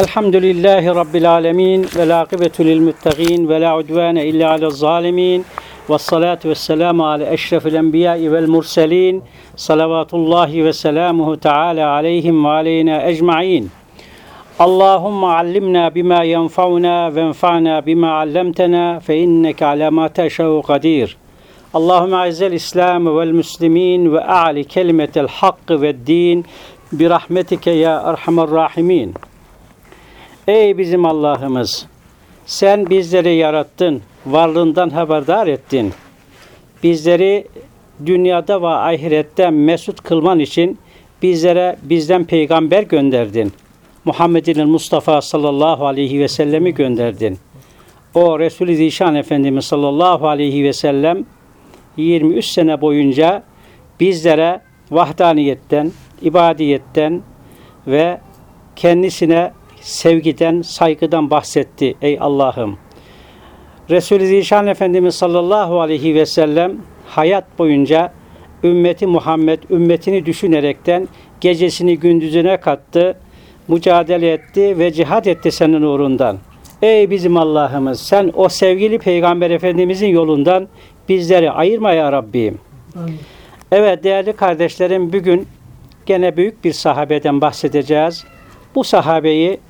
الحمد لله رب العالمين والعاقبة للمتقين ولا عدوان إلا على الظالمين. والصلاة والسلام على أشرف الأنبياء والمرسلين. صلوات الله وسلامه تعالى عليهم وعلينا أجمعين. اللهم علمنا بما ينفعنا وانفعنا بما علمتنا فإنك على ما تشاء قدير. اللهم أعز الإسلام والمسلمين وأعلي كلمة الحق والدين برحمتك يا أرحم الراحمين. Ey bizim Allah'ımız! Sen bizleri yarattın, varlığından haberdar ettin. Bizleri dünyada ve ahirette mesut kılman için bizlere bizden peygamber gönderdin. Muhammed'in Mustafa sallallahu aleyhi ve sellemi gönderdin. O Resul-i Zişan Efendimiz sallallahu aleyhi ve sellem 23 sene boyunca bizlere vahdaniyetten, ibadiyetten ve kendisine sevgiden, saygıdan bahsetti ey Allah'ım. Resul-i Zişan Efendimiz sallallahu aleyhi ve sellem hayat boyunca ümmeti Muhammed ümmetini düşünerekten gecesini gündüzüne kattı, mücadele etti ve cihat etti senin uğrundan. Ey bizim Allah'ımız sen o sevgili Peygamber Efendimizin yolundan bizleri ayırma ya Rabbim. Amin. Evet değerli kardeşlerim bugün gene büyük bir sahabeden bahsedeceğiz. Bu sahabeyi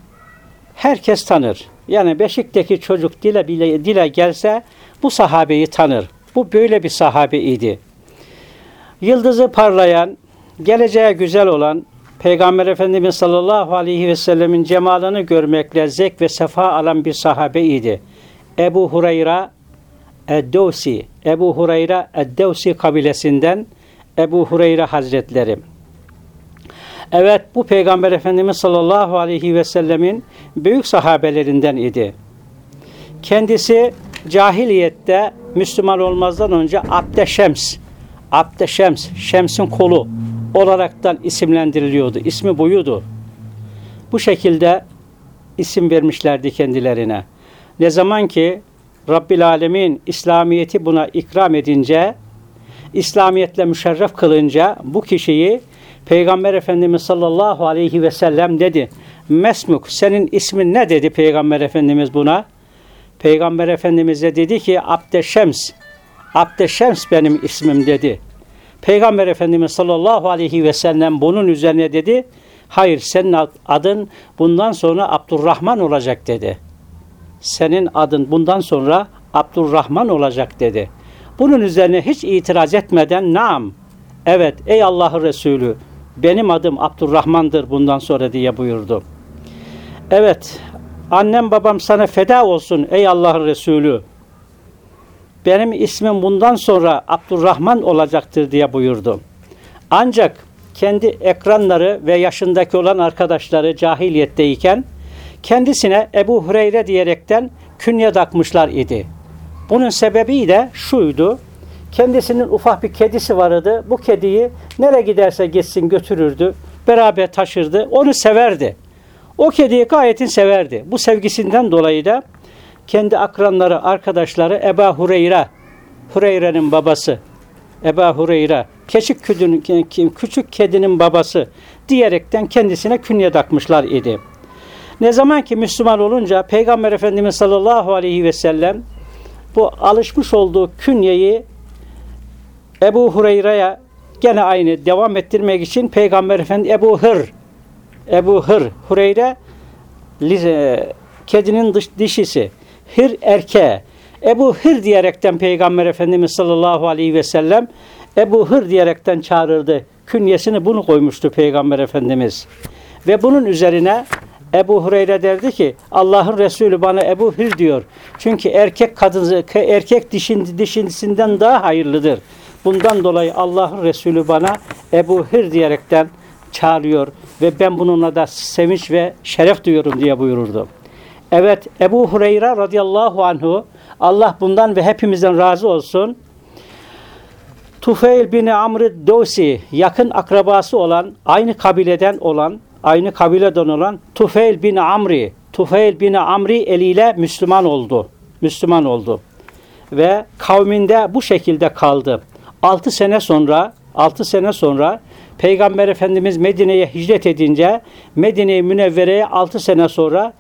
herkes tanır. Yani Beşik'teki çocuk dile bile dile gelse bu sahabeyi tanır. Bu böyle bir sahabe idi. Yıldızı parlayan, geleceğe güzel olan Peygamber Efendimiz sallallahu aleyhi ve sellemin cemalını görmekle zevk ve sefa alan bir sahabe idi. Ebu Hureyre Eddevsi, Ebu Hureyre Eddevsi kabilesinden Ebu Hureyre Hazretleri. Evet bu Peygamber Efendimiz sallallahu aleyhi ve sellemin büyük sahabelerinden idi. Kendisi cahiliyette Müslüman olmazdan önce Abdeşems, Abdeşems, Şems'in kolu olaraktan isimlendiriliyordu. İsmi buydu. Bu şekilde isim vermişlerdi kendilerine. Ne zaman ki Rabbil Alemin İslamiyeti buna ikram edince, İslamiyetle müşerref kılınca bu kişiyi Peygamber Efendimiz sallallahu aleyhi ve sellem dedi. Mesmuk senin ismin ne dedi Peygamber Efendimiz buna? Peygamber Efendimiz de dedi ki Abdeşems. Abdeşems benim ismim dedi. Peygamber Efendimiz sallallahu aleyhi ve sellem bunun üzerine dedi. Hayır senin adın bundan sonra Abdurrahman olacak dedi. Senin adın bundan sonra Abdurrahman olacak dedi. Bunun üzerine hiç itiraz etmeden naam. Evet ey Allah'ın Resulü benim adım Abdurrahman'dır bundan sonra diye buyurdu. Evet, annem babam sana feda olsun ey Allah'ın Resulü. Benim ismim bundan sonra Abdurrahman olacaktır diye buyurdu. Ancak kendi ekranları ve yaşındaki olan arkadaşları cahiliyetteyken kendisine Ebu Hureyre diyerekten künye takmışlar idi. Bunun sebebi de şuydu. Kendisinin ufak bir kedisi vardı. Bu kediyi nere giderse gitsin götürürdü. Beraber taşırdı. Onu severdi. O kediyi gayetin severdi. Bu sevgisinden dolayı da kendi akranları, arkadaşları Eba Hureyre, Hureyre'nin babası, Eba Hureyre, küçük kedinin, küçük kedinin babası diyerekten kendisine künye takmışlar idi. Ne zaman ki Müslüman olunca Peygamber Efendimiz sallallahu aleyhi ve sellem bu alışmış olduğu künyeyi Ebu Hureyre'ye gene aynı devam ettirmek için Peygamber Efendi Ebu Hır Ebu Hır Hureyre kedinin dış, dişisi Hır erkeğe Ebu Hır diyerekten Peygamber Efendimiz sallallahu aleyhi ve sellem Ebu Hır diyerekten çağırırdı. Künyesini bunu koymuştu Peygamber Efendimiz. Ve bunun üzerine Ebu Hureyre derdi ki Allah'ın Resulü bana Ebu Hır diyor. Çünkü erkek kadın erkek dişin, dişisinden daha hayırlıdır. Bundan dolayı Allah'ın Resulü bana Ebu Hir diyerekten çağırıyor ve ben bununla da sevinç ve şeref duyuyorum diye buyururdu. Evet Ebu Hureyre radıyallahu anhu Allah bundan ve hepimizden razı olsun. Tufeil bin Amr Dosi yakın akrabası olan, aynı kabileden olan, aynı kabileden olan Tufeil bin Amri, Tufeil bin Amri eliyle Müslüman oldu. Müslüman oldu. Ve kavminde bu şekilde kaldı. 6 sene sonra 6 sene sonra Peygamber Efendimiz Medine'ye hicret edince Medine-i Münevvere'ye 6 sene sonra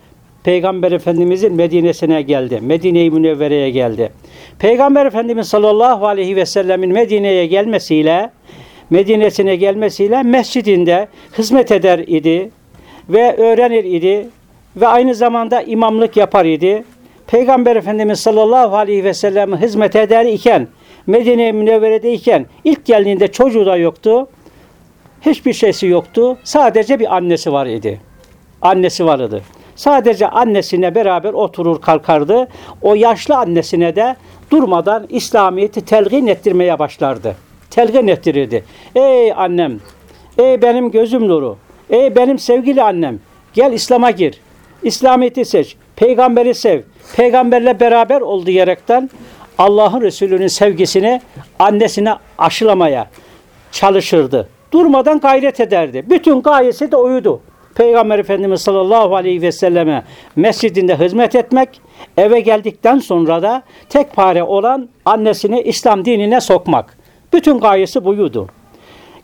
Peygamber Efendimizin Medine'sine geldi. Medine-i Münevvere'ye geldi. Peygamber Efendimiz sallallahu aleyhi ve sellemin Medine'ye gelmesiyle Medine'sine gelmesiyle mescidinde hizmet eder idi ve öğrenir idi ve aynı zamanda imamlık yapar idi. Peygamber Efendimiz sallallahu aleyhi ve sellem hizmet eder iken Medine-i Münevvere'deyken ilk geldiğinde çocuğu da yoktu. Hiçbir şeysi yoktu. Sadece bir annesi var idi. Annesi vardı. Sadece annesine beraber oturur kalkardı. O yaşlı annesine de durmadan İslamiyet'i telgin ettirmeye başlardı. Telgin ettirirdi. Ey annem, ey benim gözüm nuru, ey benim sevgili annem, gel İslam'a gir. İslamiyet'i seç, peygamberi sev, peygamberle beraber ol diyerekten Allah'ın Resulü'nün sevgisini annesine aşılamaya çalışırdı. Durmadan gayret ederdi. Bütün gayesi de oydu. Peygamber Efendimiz sallallahu aleyhi ve selleme mescidinde hizmet etmek, eve geldikten sonra da tek pare olan annesini İslam dinine sokmak. Bütün gayesi buydu.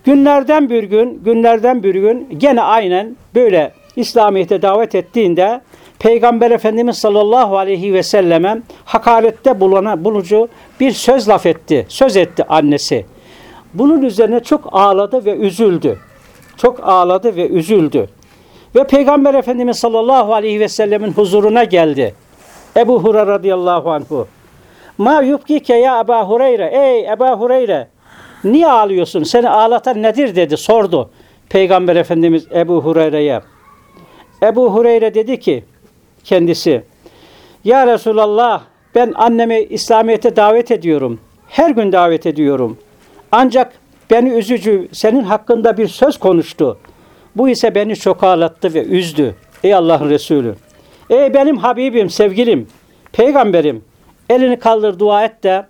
Günlerden bir gün, günlerden bir gün gene aynen böyle İslamiyet'e davet ettiğinde Peygamber Efendimiz sallallahu aleyhi ve selleme hakarette bulana, bulucu bir söz laf etti. Söz etti annesi. Bunun üzerine çok ağladı ve üzüldü. Çok ağladı ve üzüldü. Ve Peygamber Efendimiz sallallahu aleyhi ve sellemin huzuruna geldi. Ebu Hureyre radıyallahu anhu. Ma yubkike ya Ebu Hureyre. Ey Ebu Hureyre. Niye ağlıyorsun? Seni ağlatan nedir dedi sordu. Peygamber Efendimiz Ebu Hureyre'ye. Ebu Hureyre dedi ki kendisi Ya Resulallah ben annemi İslamiyet'e davet ediyorum. Her gün davet ediyorum. Ancak beni üzücü senin hakkında bir söz konuştu. Bu ise beni çok ağlattı ve üzdü. Ey Allah'ın Resulü. Ey benim Habibim, sevgilim, peygamberim. Elini kaldır dua et de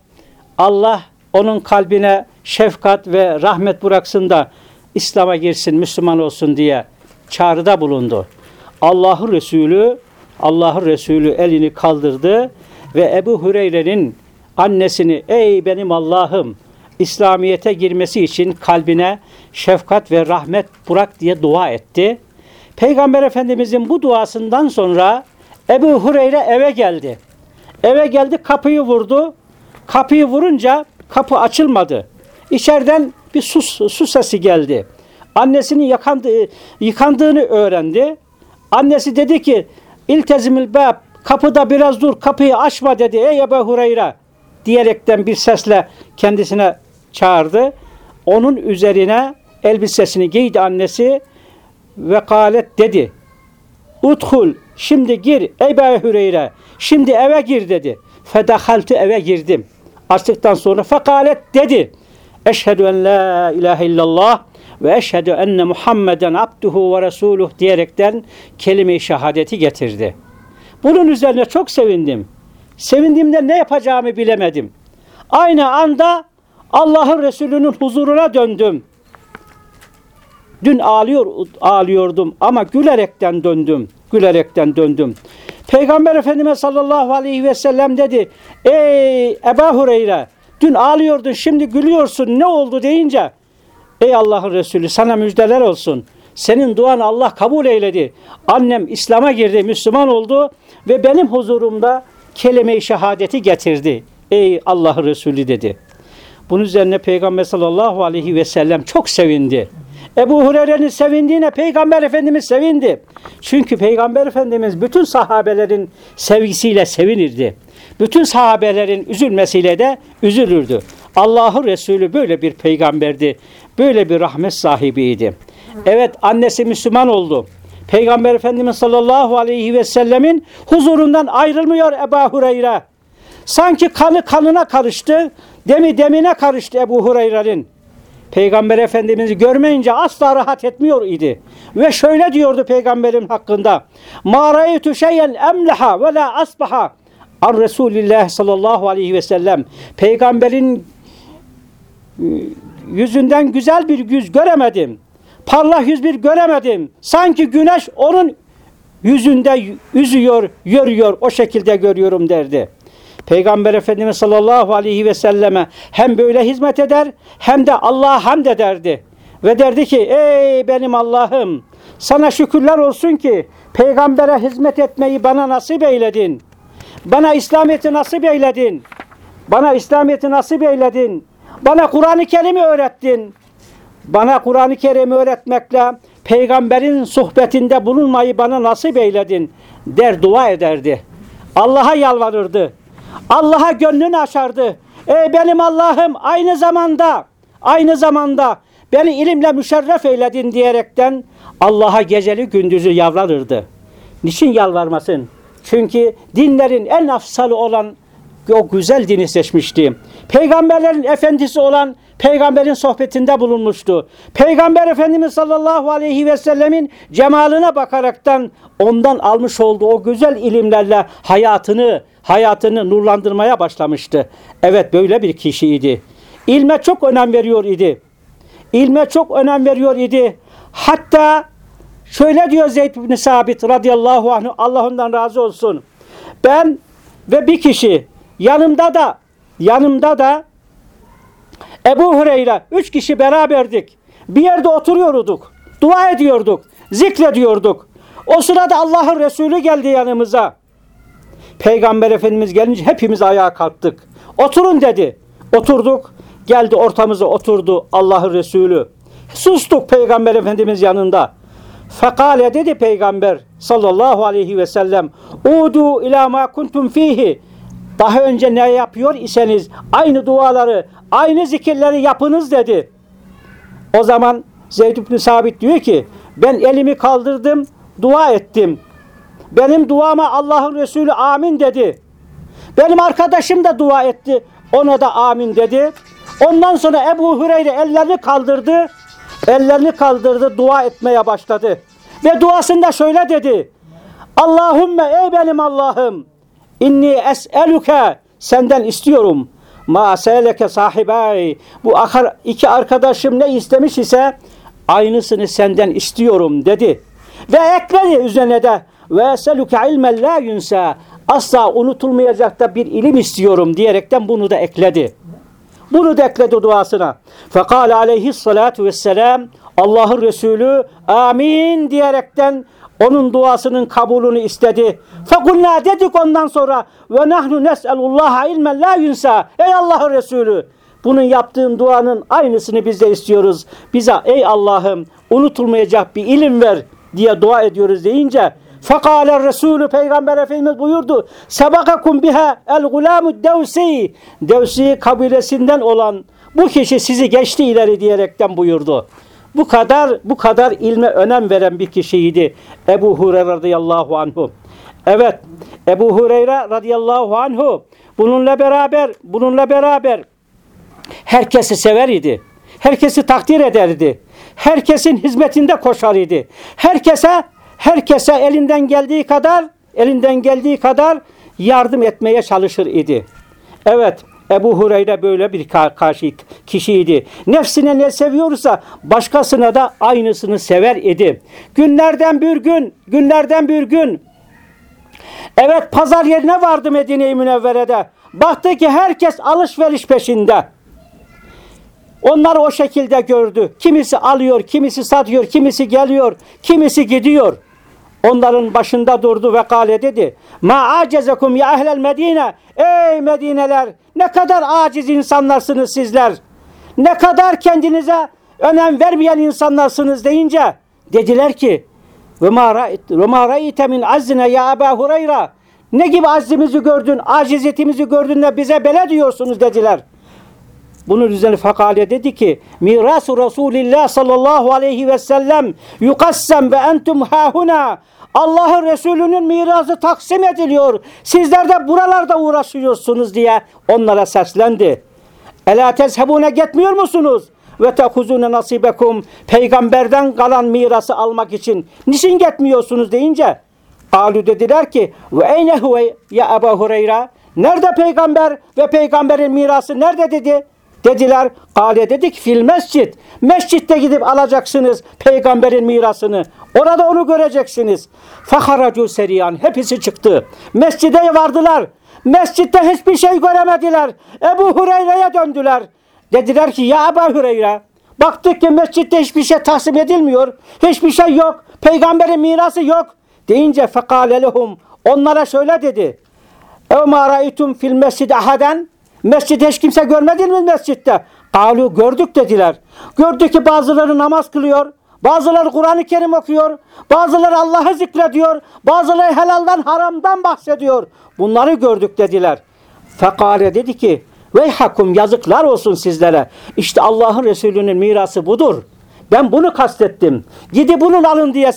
Allah onun kalbine şefkat ve rahmet bıraksın da İslam'a girsin, Müslüman olsun diye çağrıda bulundu. Allah'ın Resulü Allah'ın Resulü elini kaldırdı ve Ebu Hureyre'nin annesini ey benim Allah'ım İslamiyet'e girmesi için kalbine şefkat ve rahmet bırak diye dua etti. Peygamber Efendimizin bu duasından sonra Ebu Hureyre eve geldi. Eve geldi kapıyı vurdu. Kapıyı vurunca kapı açılmadı. İçeriden bir su, su sesi geldi. Annesinin yakandı, yıkandığını öğrendi. Annesi dedi ki İltezimil bab kapıda biraz dur kapıyı açma dedi ey Ebu Hureyre diyerekten bir sesle kendisine çağırdı. Onun üzerine elbisesini giydi annesi ve kalet dedi. Udhul şimdi gir ey Ebu Hureyre şimdi eve gir dedi. Fedahaltü eve girdim. Açtıktan sonra fekalet dedi. Eşhedü en la ilahe illallah ve eşhedü enne Muhammeden abduhu ve resuluh diyerekten kelime-i şehadeti getirdi. Bunun üzerine çok sevindim. Sevindiğimde ne yapacağımı bilemedim. Aynı anda Allah'ın Resulü'nün huzuruna döndüm. Dün ağlıyor, ağlıyordum ama gülerekten döndüm. Gülerekten döndüm. Peygamber Efendimiz sallallahu aleyhi ve sellem dedi. Ey Ebu Hureyre dün ağlıyordun şimdi gülüyorsun ne oldu deyince Ey Allah'ın Resulü sana müjdeler olsun. Senin duan Allah kabul eyledi. Annem İslam'a girdi, Müslüman oldu ve benim huzurumda kelime-i şehadeti getirdi. Ey Allah'ın Resulü dedi. Bunun üzerine Peygamber sallallahu aleyhi ve sellem çok sevindi. Ebu Hureyre'nin sevindiğine Peygamber Efendimiz sevindi. Çünkü Peygamber Efendimiz bütün sahabelerin sevgisiyle sevinirdi. Bütün sahabelerin üzülmesiyle de üzülürdü. Allah'ın Resulü böyle bir peygamberdi. Böyle bir rahmet sahibiydi. Evet annesi Müslüman oldu. Peygamber Efendimiz sallallahu aleyhi ve sellemin huzurundan ayrılmıyor Ebu Hureyre. Sanki kanı kanına karıştı, demi demine karıştı Ebu Hureyre'nin. Peygamber Efendimiz'i görmeyince asla rahat etmiyor idi. Ve şöyle diyordu peygamberin hakkında. Ra'aytu şeyen emlaha ve la asbaha an Resulillah sallallahu aleyhi ve sellem. Peygamberin yüzünden güzel bir yüz göremedim. Parlak yüz bir göremedim. Sanki güneş onun yüzünde üzüyor, yoruyor. O şekilde görüyorum derdi. Peygamber Efendimiz sallallahu aleyhi ve selleme hem böyle hizmet eder hem de Allah'a hamd ederdi. ve derdi ki ey benim Allah'ım sana şükürler olsun ki peygambere hizmet etmeyi bana nasip eyledin. Bana İslamiyet'i nasip eyledin. Bana İslamiyet'i nasip eyledin. Bana Kur'an-ı Kerim'i öğrettin. Bana Kur'an-ı Kerim'i öğretmekle peygamberin sohbetinde bulunmayı bana nasip eyledin der dua ederdi. Allah'a yalvarırdı. Allah'a gönlünü açardı. Ey benim Allah'ım aynı zamanda aynı zamanda beni ilimle müşerref eyledin diyerekten Allah'a geceli gündüzü yalvarırdı. Niçin yalvarmasın? Çünkü dinlerin en afsalı olan o güzel dini seçmişti. Peygamberlerin efendisi olan peygamberin sohbetinde bulunmuştu. Peygamber Efendimiz sallallahu aleyhi ve sellemin cemaline bakaraktan ondan almış olduğu o güzel ilimlerle hayatını hayatını nurlandırmaya başlamıştı. Evet böyle bir kişiydi. İlme çok önem veriyor idi. İlme çok önem veriyor idi. Hatta şöyle diyor Zeyd bin Sabit radıyallahu anh Allah ondan razı olsun. Ben ve bir kişi yanımda da yanımda da Ebu Hureyre üç kişi beraberdik. Bir yerde oturuyorduk. Dua ediyorduk. Zikrediyorduk. O sırada Allah'ın Resulü geldi yanımıza. Peygamber Efendimiz gelince hepimiz ayağa kalktık. Oturun dedi. Oturduk. Geldi ortamıza oturdu Allah'ın Resulü. Sustuk Peygamber Efendimiz yanında. Fekale dedi Peygamber sallallahu aleyhi ve sellem Udu ila ma kuntum fihi daha önce ne yapıyor iseniz aynı duaları, aynı zikirleri yapınız dedi. O zaman Zeyd ibn Sabit diyor ki ben elimi kaldırdım, dua ettim. Benim duama Allah'ın Resulü amin dedi. Benim arkadaşım da dua etti. Ona da amin dedi. Ondan sonra Ebu Hüreyre ellerini kaldırdı. Ellerini kaldırdı, dua etmeye başladı. Ve duasında şöyle dedi. Allahümme ey benim Allah'ım inni es'eluke senden istiyorum. Ma seleke sahibay. Bu iki arkadaşım ne istemiş ise aynısını senden istiyorum dedi. Ve ekledi üzerine de ve eseluke ilmen la yunsa. Asla unutulmayacak da bir ilim istiyorum diyerekten bunu da ekledi. Bunu da ekledi duasına. Fekale aleyhissalatu vesselam Allah'ın Resulü amin diyerekten onun duasının kabulünü istedi. Fekulna dedik ondan sonra ve nahnu nes'elullaha ilmen la yunsa. Ey Allah'ın Resulü bunun yaptığın duanın aynısını biz de istiyoruz. Bize ey Allah'ım unutulmayacak bir ilim ver diye dua ediyoruz deyince Fekale Resulü Peygamber Efendimiz buyurdu. Sebakakum biha el gulamu devsi. Devsi kabilesinden olan bu kişi sizi geçti ileri diyerekten buyurdu. Bu kadar bu kadar ilme önem veren bir kişiydi Ebu Hureyre radıyallahu anhu. Evet, Ebu Hureyre radıyallahu anhu bununla beraber bununla beraber herkesi sever idi. Herkesi takdir ederdi. Herkesin hizmetinde koşar idi. Herkese herkese elinden geldiği kadar elinden geldiği kadar yardım etmeye çalışır idi. Evet, Ebu Hureyre böyle bir karşı kişiydi. Nefsine ne seviyorsa başkasına da aynısını sever idi. Günlerden bir gün, günlerden bir gün Evet pazar yerine vardı Medine-i Münevvere'de. Baktı ki herkes alışveriş peşinde. Onları o şekilde gördü. Kimisi alıyor, kimisi satıyor, kimisi geliyor, kimisi gidiyor. Onların başında durdu ve kale dedi. Ma acezekum ya ehlel Medine. Ey Medineler ne kadar aciz insanlarsınız sizler. Ne kadar kendinize önem vermeyen insanlarsınız deyince dediler ki ve ma ra'ite min azne ya Ebu Hureyre ne gibi azimizi gördün, aciziyetimizi gördün de bize bele diyorsunuz dediler. Bunun üzerine fakale dedi ki mirasu Resulillah sallallahu aleyhi ve sellem yukassem ve entum hahuna Allah'ın Resulü'nün mirası taksim ediliyor. Sizler de buralarda uğraşıyorsunuz diye onlara seslendi. Ela tezhebune gitmiyor musunuz? Ve tekuzune nasibekum peygamberden kalan mirası almak için niçin gitmiyorsunuz deyince Alu dediler ki ve eyne ya Ebu Hureyre nerede peygamber ve peygamberin mirası nerede dedi? Dediler, kale dedik fil mescit. Mescitte gidip alacaksınız peygamberin mirasını. Orada onu göreceksiniz. Faharacu seriyan. Hepsi çıktı. Mescide vardılar. Mescitte hiçbir şey göremediler. Ebu Hureyre'ye döndüler. Dediler ki ya Ebu Hureyre Baktık ki mescitte hiçbir şey tahsim edilmiyor. Hiçbir şey yok. Peygamberin mirası yok. Deyince fekale lehum. Onlara şöyle dedi. Ev ma ra'aytum fil mescid ahaden. Mescidde hiç kimse görmedin mi mescitte? Kalu gördük dediler. Gördük ki bazıları namaz kılıyor. Bazıları Kur'an-ı Kerim okuyor. Bazıları Allah'ı zikrediyor. Bazıları helaldan haramdan bahsediyor. Bunları gördük dediler. Fekale dedi ki Veyhakum yazıklar olsun sizlere. İşte Allah'ın Resulü'nün mirası budur. Ben bunu kastettim. Gidi bunun alın diye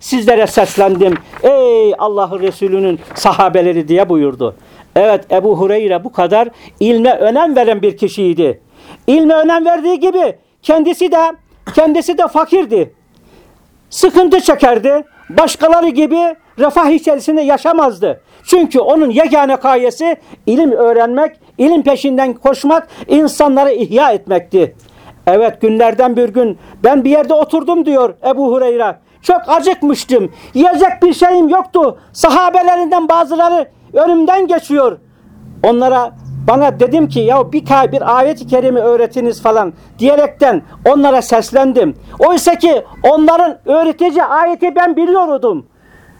sizlere seslendim. Ey Allah'ın Resulü'nün sahabeleri diye buyurdu. Evet Ebu Hureyre bu kadar ilme önem veren bir kişiydi. İlme önem verdiği gibi kendisi de kendisi de fakirdi. Sıkıntı çekerdi. Başkaları gibi refah içerisinde yaşamazdı. Çünkü onun yegane gayesi ilim öğrenmek, ilim peşinden koşmak, insanları ihya etmekti. Evet günlerden bir gün ben bir yerde oturdum diyor Ebu Hureyre. Çok acıkmıştım. Yiyecek bir şeyim yoktu. Sahabelerinden bazıları önümden geçiyor. Onlara bana dedim ki ya bir, bir ayet-i kerime öğretiniz falan diyerekten onlara seslendim. Oysa ki onların öğretici ayeti ben biliyordum.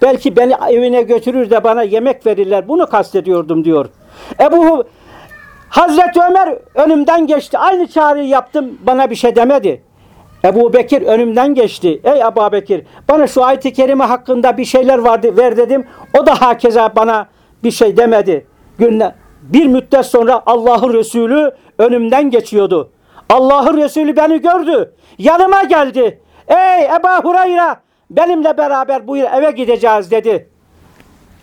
Belki beni evine götürür de bana yemek verirler. Bunu kastediyordum diyor. Ebu Hazreti Ömer önümden geçti. Aynı çağrıyı yaptım. Bana bir şey demedi. Ebu Bekir önümden geçti. Ey Ebu Bekir bana şu ayet-i kerime hakkında bir şeyler vardı ver dedim. O da hakeza bana bir şey demedi. Günler, bir müddet sonra Allah'ın Resulü önümden geçiyordu. Allah'ın Resulü beni gördü. Yanıma geldi. Ey Ebu Hureyre benimle beraber bu eve gideceğiz dedi.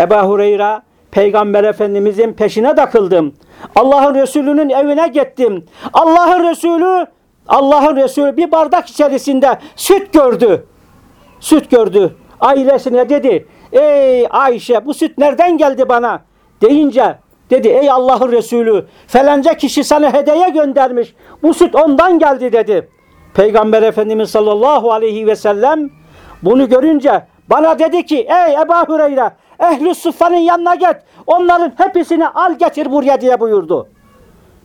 Ebu Hureyre Peygamber Efendimizin peşine takıldım. Allah'ın Resulü'nün evine gittim. Allah'ın Resulü Allah'ın Resulü bir bardak içerisinde süt gördü. Süt gördü. Ailesine dedi. Ey Ayşe bu süt nereden geldi bana? Deyince dedi ey Allah'ın Resulü falanca kişi sana hediye göndermiş. Bu süt ondan geldi dedi. Peygamber Efendimiz sallallahu aleyhi ve sellem bunu görünce bana dedi ki ey Ebu Hureyre ehli suffanın yanına git. Onların hepsini al getir buraya diye buyurdu.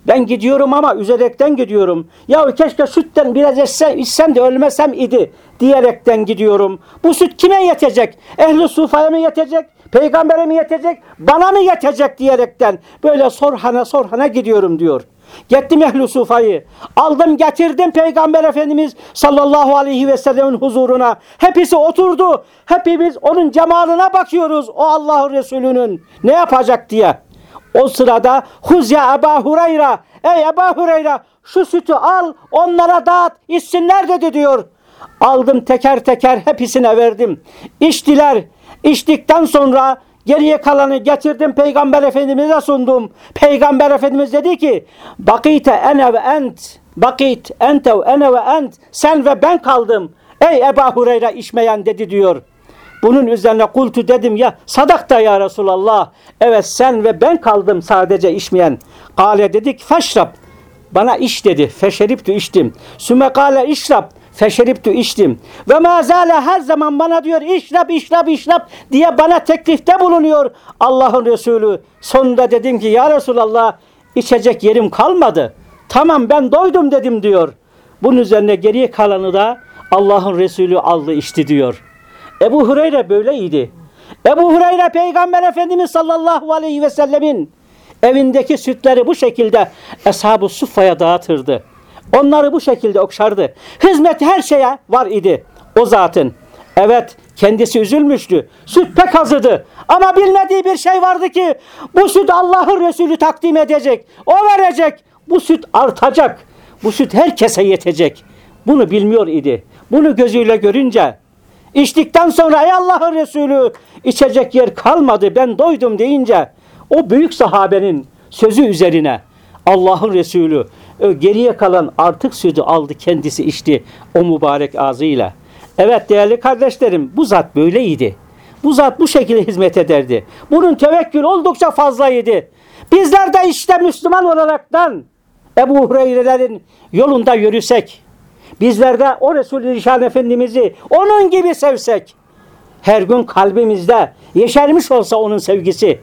Ben gidiyorum ama üzerekten gidiyorum. Ya keşke sütten biraz içsem, içsem de ölmesem idi diyerekten gidiyorum. Bu süt kime yetecek? Ehli sufaya mı yetecek? Peygambere mi yetecek? Bana mı yetecek diyerekten böyle sorhana sorhana gidiyorum diyor. Gittim ehli sufayı. Aldım getirdim Peygamber Efendimiz sallallahu aleyhi ve sellemin huzuruna. Hepsi oturdu. Hepimiz onun cemalına bakıyoruz. O Allah'ın Resulü'nün ne yapacak diye. O sırada huz ya Ebu Hureyre. Ey Ebu Hureyre şu sütü al onlara dağıt içsinler dedi diyor. Aldım teker teker hepsine verdim. İçtiler. İçtikten sonra Geriye kalanı getirdim Peygamber Efendimiz'e sundum. Peygamber Efendimiz dedi ki Bakite ene ve ent Bakit ente ve ene ve ent Sen ve ben kaldım. Ey Ebu Hureyre içmeyen dedi diyor. Bunun üzerine kultu dedim ya sadakta ya Resulallah. Evet sen ve ben kaldım sadece içmeyen. Kale dedik feşrab. Bana iç dedi. Feşeriptü içtim. Süme kale işrab. Feşeriptü içtim. Ve mazale her zaman bana diyor işrab işrab işrab diye bana teklifte bulunuyor Allah'ın Resulü. Sonunda dedim ki ya Resulallah içecek yerim kalmadı. Tamam ben doydum dedim diyor. Bunun üzerine geriye kalanı da Allah'ın Resulü aldı içti diyor. Ebu Hureyre böyleydi. Ebu Hureyre Peygamber Efendimiz sallallahu aleyhi ve sellemin evindeki sütleri bu şekilde Eshab-ı Suffa'ya dağıtırdı. Onları bu şekilde okşardı. Hizmet her şeye var idi o zatın. Evet kendisi üzülmüştü. Süt pek azıdı. Ama bilmediği bir şey vardı ki bu süt Allah'ın Resulü takdim edecek. O verecek. Bu süt artacak. Bu süt herkese yetecek. Bunu bilmiyor idi. Bunu gözüyle görünce içtikten sonra ey Allah'ın Resulü içecek yer kalmadı ben doydum deyince o büyük sahabenin sözü üzerine Allah'ın Resulü geriye kalan artık sütü aldı kendisi içti o mübarek ağzıyla. Evet değerli kardeşlerim bu zat böyleydi. Bu zat bu şekilde hizmet ederdi. Bunun tevekkül oldukça fazlaydı. Bizler de işte Müslüman olaraktan Ebu Hureyre'lerin yolunda yürüsek, bizler de o Resulü Rişan Efendimiz'i onun gibi sevsek, her gün kalbimizde yeşermiş olsa onun sevgisi,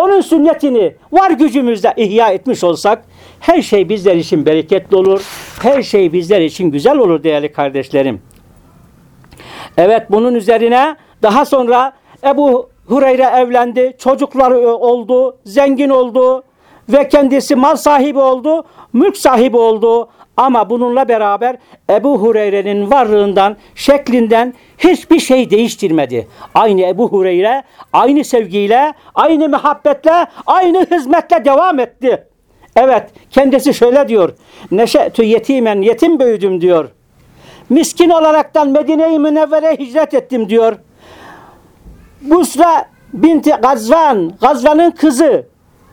onun sünnetini var gücümüzle ihya etmiş olsak her şey bizler için bereketli olur. Her şey bizler için güzel olur değerli kardeşlerim. Evet bunun üzerine daha sonra Ebu Hureyre evlendi, çocukları oldu, zengin oldu ve kendisi mal sahibi oldu, mülk sahibi oldu. Ama bununla beraber Ebu Hureyre'nin varlığından, şeklinden hiçbir şey değiştirmedi. Aynı Ebu Hureyre, aynı sevgiyle, aynı muhabbetle, aynı hizmetle devam etti. Evet, kendisi şöyle diyor. Neşe'tü yetimen, yetim büyüdüm diyor. Miskin olaraktan Medine-i Münevvere hicret ettim diyor. Busra binti Gazvan, Gazvan'ın kızı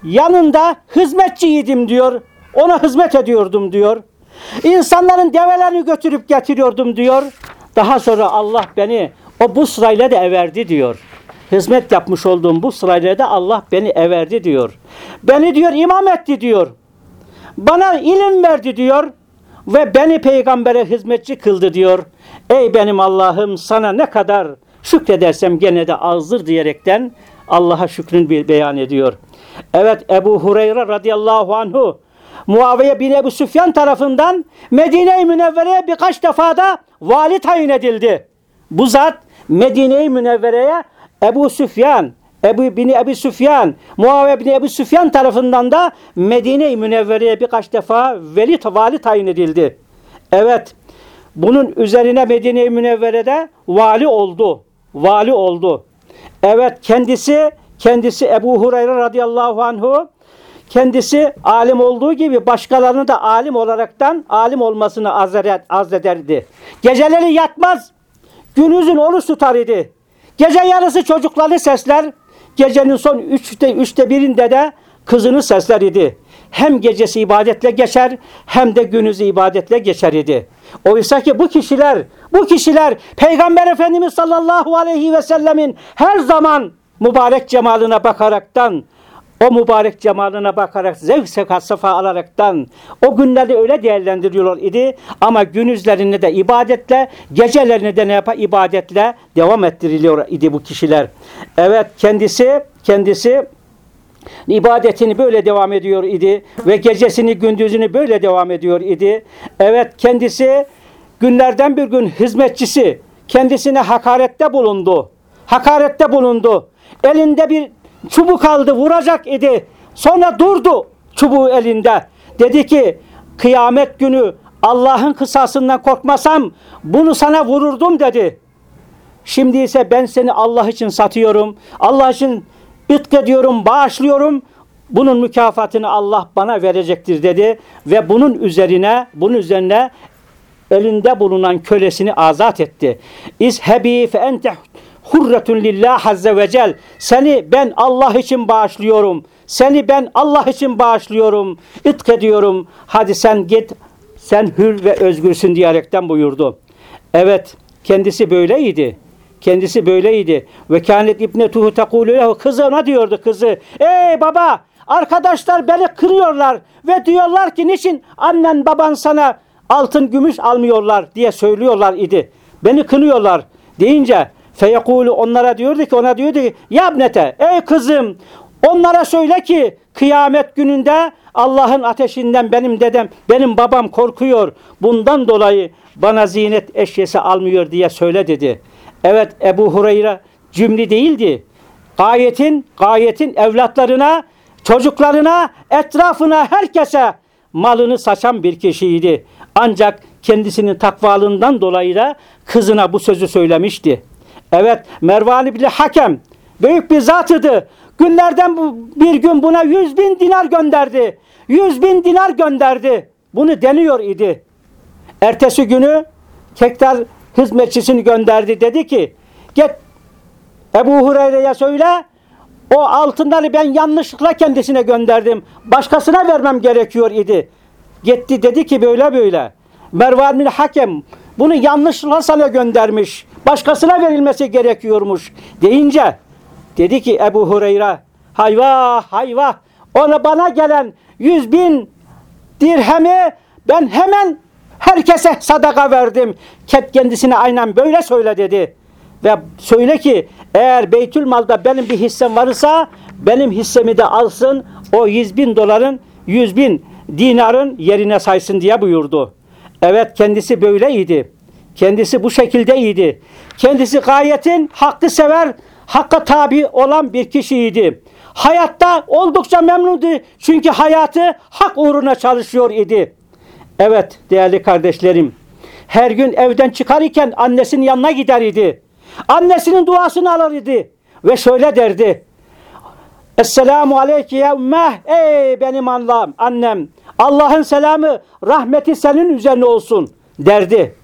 yanında hizmetçiydim diyor. Ona hizmet ediyordum diyor. İnsanların develerini götürüp getiriyordum diyor. Daha sonra Allah beni o bu sırayla da everdi diyor. Hizmet yapmış olduğum bu sırayla da Allah beni everdi diyor. Beni diyor imam etti diyor. Bana ilim verdi diyor. Ve beni peygambere hizmetçi kıldı diyor. Ey benim Allah'ım sana ne kadar şükredersem gene de azdır diyerekten Allah'a şükrün beyan ediyor. Evet Ebu Hureyre radıyallahu anhu Muaviye bin Ebu Süfyan tarafından Medine-i Münevvere'ye birkaç defa da vali tayin edildi. Bu zat Medine-i Münevvere'ye Ebu Süfyan, Ebu bin Ebu Süfyan, Muaviye bin Ebu Süfyan tarafından da Medine-i Münevvere'ye birkaç defa veli vali tayin edildi. Evet, bunun üzerine Medine-i Münevvere'de vali oldu. Vali oldu. Evet, kendisi kendisi Ebu Hureyre radıyallahu anhu kendisi alim olduğu gibi başkalarını da alim olaraktan alim olmasını arz ederdi. Geceleri yatmaz, günüzün oruç tutar idi. Gece yarısı çocukları sesler, gecenin son üçte, üçte birinde de kızını sesler idi. Hem gecesi ibadetle geçer hem de günüzü ibadetle geçer idi. Oysa ki bu kişiler, bu kişiler Peygamber Efendimiz sallallahu aleyhi ve sellemin her zaman mübarek cemalına bakaraktan o mübarek cemalına bakarak zevk sekat safa alaraktan o günleri öyle değerlendiriyorlar idi ama günüzlerini de ibadetle gecelerini de ne yapar ibadetle devam ettiriliyor idi bu kişiler. Evet kendisi kendisi ibadetini böyle devam ediyor idi ve gecesini gündüzünü böyle devam ediyor idi. Evet kendisi günlerden bir gün hizmetçisi kendisine hakarette bulundu. Hakarette bulundu. Elinde bir çubuk aldı vuracak idi. Sonra durdu çubuğu elinde. Dedi ki kıyamet günü Allah'ın kısasından korkmasam bunu sana vururdum dedi. Şimdi ise ben seni Allah için satıyorum. Allah için itk ediyorum, bağışlıyorum. Bunun mükafatını Allah bana verecektir dedi ve bunun üzerine bunun üzerine elinde bulunan kölesini azat etti. İzhebi fe ente hurretun lillah azze ve cel. Seni ben Allah için bağışlıyorum. Seni ben Allah için bağışlıyorum. İtk ediyorum. Hadi sen git. Sen hür ve özgürsün diyerekten buyurdu. Evet kendisi böyleydi. Kendisi böyleydi. Ve kânet ibnetuhu tekûlü lehu. Kızı ona diyordu kızı. Ey baba arkadaşlar beni kırıyorlar ve diyorlar ki niçin annen baban sana altın gümüş almıyorlar diye söylüyorlar idi. Beni kınıyorlar deyince Feyekulu onlara diyordu ki ona diyordu ki yabnete ey kızım onlara söyle ki kıyamet gününde Allah'ın ateşinden benim dedem benim babam korkuyor. Bundan dolayı bana zinet eşyası almıyor diye söyle dedi. Evet Ebu Hureyre cümle değildi. Gayetin, gayetin evlatlarına, çocuklarına, etrafına, herkese malını saçan bir kişiydi. Ancak kendisinin takvalığından dolayı da kızına bu sözü söylemişti. Evet Mervan İbni Hakem büyük bir zatıdı. Günlerden bu, bir gün buna yüz bin dinar gönderdi. Yüz bin dinar gönderdi. Bunu deniyor idi. Ertesi günü tekrar hizmetçisini gönderdi. Dedi ki git Ebu Hureyre'ye söyle o altınları ben yanlışlıkla kendisine gönderdim. Başkasına vermem gerekiyor idi. Gitti dedi ki böyle böyle. Mervan bin Hakem bunu yanlışlıkla sana göndermiş. Başkasına verilmesi gerekiyormuş deyince dedi ki Ebu Hureyre hayva hayva ona bana gelen yüz bin dirhemi ben hemen herkese sadaka verdim. Kendisine aynen böyle söyle dedi. Ve söyle ki Eğer Beytül Mal'da benim bir hissem varsa benim hissemi de alsın o 100 bin doların 100 bin dinarın yerine saysın diye buyurdu. Evet kendisi böyleydi. Kendisi bu şekildeydi. Kendisi gayetin hakkı sever, hakka tabi olan bir kişiydi. Hayatta oldukça memnundu. Çünkü hayatı hak uğruna çalışıyor idi. Evet değerli kardeşlerim. Her gün evden çıkar iken annesinin yanına gider idi. Annesinin duasını alır idi. Ve şöyle derdi. Esselamu aleyke ya ümmeh. Ey benim Allah'ım, annem. Allah'ın selamı, rahmeti senin üzerine olsun derdi.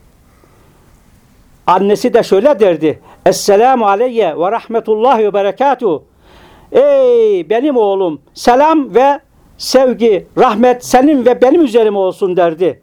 Annesi de şöyle derdi. Esselamu aleyye ve rahmetullahi ve berekatuhu. Ey benim oğlum selam ve sevgi, rahmet senin ve benim üzerime olsun derdi.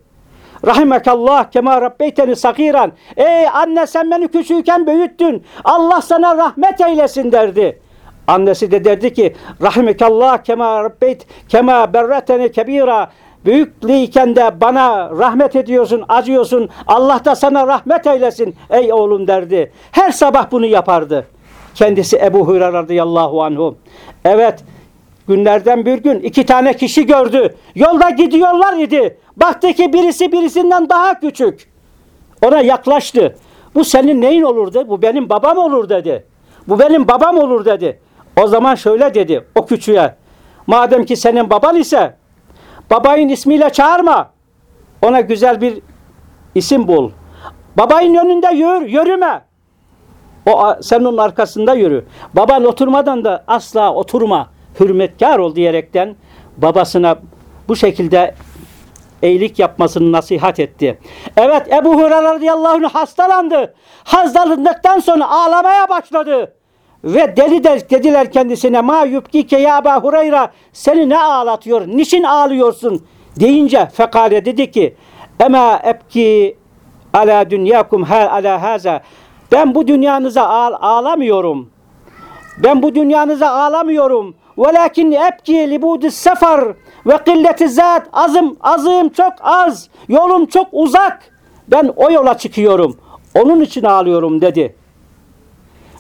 Rahimekallah kema rabbeyteni sagiran. Ey anne sen beni küçükken büyüttün. Allah sana rahmet eylesin derdi. Annesi de derdi ki Rahimekallah kema rabbeyt kema berreteni kebira. Büyüklüyken de bana rahmet ediyorsun, acıyorsun. Allah da sana rahmet eylesin ey oğlum derdi. Her sabah bunu yapardı. Kendisi Ebu Hureyre radıyallahu anhu. Evet günlerden bir gün iki tane kişi gördü. Yolda gidiyorlar idi. Baktı ki birisi birisinden daha küçük. Ona yaklaştı. Bu senin neyin olurdu? Bu benim babam olur dedi. Bu benim babam olur dedi. O zaman şöyle dedi o küçüğe. Madem ki senin baban ise babayın ismiyle çağırma. Ona güzel bir isim bul. Babayın önünde yürü, yürüme. O sen onun arkasında yürü. Baban oturmadan da asla oturma. Hürmetkar ol diyerekten babasına bu şekilde iyilik yapmasını nasihat etti. Evet Ebu Hureyre radıyallahu anh hastalandı. Hastalandıktan sonra ağlamaya başladı. Ve deli de dediler kendisine ma yubkike ya Ebu Hureyre seni ne ağlatıyor? Niçin ağlıyorsun? Deyince fekale dedi ki ema ebki ala dünyakum ha ala haza ben bu dünyanıza ağ ağlamıyorum. Ben bu dünyanıza ağlamıyorum. Velakin ebki libudis sefer ve killeti zat azım azım çok az. Yolum çok uzak. Ben o yola çıkıyorum. Onun için ağlıyorum dedi.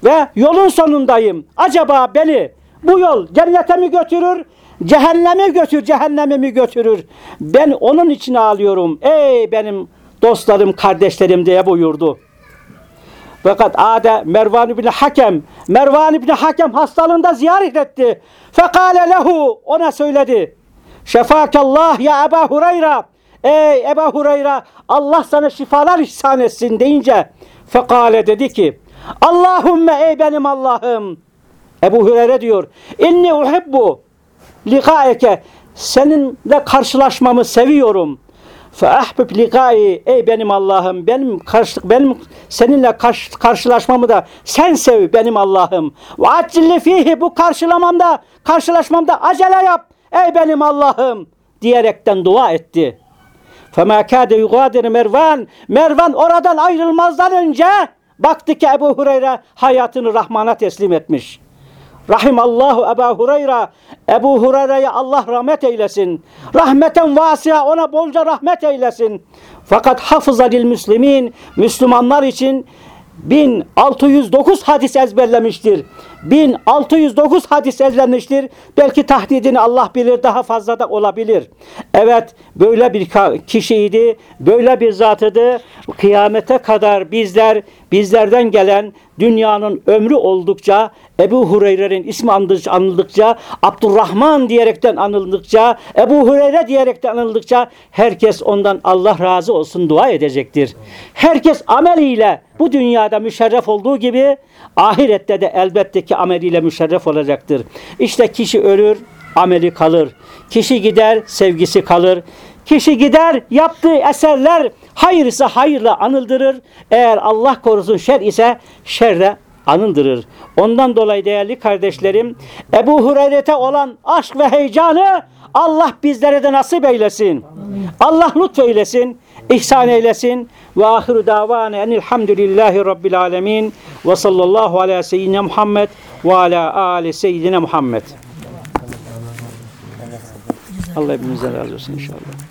Ve yolun sonundayım. Acaba beni bu yol cennete mi götürür? Cehenneme götür, cehenneme mi götürür? Ben onun için ağlıyorum. Ey benim dostlarım, kardeşlerim diye buyurdu. Fakat ade Mervan ibn Hakem Mervan ibn Hakem hastalığında ziyaret etti. Fekale lehu ona söyledi. Şefakallah ya Ebu Hureyre. Ey Ebu Hureyre Allah sana şifalar ihsan etsin deyince fekale dedi ki Allahümme ey benim Allah'ım Ebu Hureyre diyor inni uhibbu liqaeke seninle karşılaşmamı seviyorum. Fe ahbib liqai ey benim Allah'ım benim karşı, benim seninle karşı, karşılaşmamı da sen sev benim Allah'ım. Ve accilli fihi bu karşılamamda karşılaşmamda acele yap ey benim Allah'ım diyerekten dua etti. Fema kâde yugadir Mervan Mervan oradan ayrılmazdan önce baktı ki Ebu Hureyre hayatını Rahman'a teslim etmiş. Rahimallahu Ebu Hureyre. Ebu Hureyre'ye Allah rahmet eylesin. Rahmeten vasia ona bolca rahmet eylesin. Fakat hafıza lil müslimin Müslümanlar için 1609 hadis ezberlemiştir. 1609 hadis ezberlemiştir. Belki tahdidini Allah bilir daha fazla da olabilir. Evet böyle bir kişiydi. Böyle bir zatıdı. Kıyamete kadar bizler bizlerden gelen dünyanın ömrü oldukça Ebu Hureyre'nin ismi anıldıkça Abdurrahman diyerekten anıldıkça Ebu Hureyre diyerekten anıldıkça herkes ondan Allah razı olsun dua edecektir. Herkes ameliyle bu dünyada müşerref olduğu gibi ahirette de elbette ki ameliyle müşerref olacaktır. İşte kişi ölür, ameli kalır. Kişi gider, sevgisi kalır. Kişi gider, yaptığı eserler hayır ise hayırla anıldırır. Eğer Allah korusun şer ise şerle anındırır. Ondan dolayı değerli kardeşlerim, Ebu Hureyre'te olan aşk ve heyecanı Allah bizlere de nasip eylesin. Allah lütfeylesin, ihsan eylesin. Ve ahiru davane enilhamdülillahi rabbil alemin ve sallallahu ala seyyidina Muhammed ve ala ali seyyidina Muhammed. Allah hepimizden razı olsun inşallah.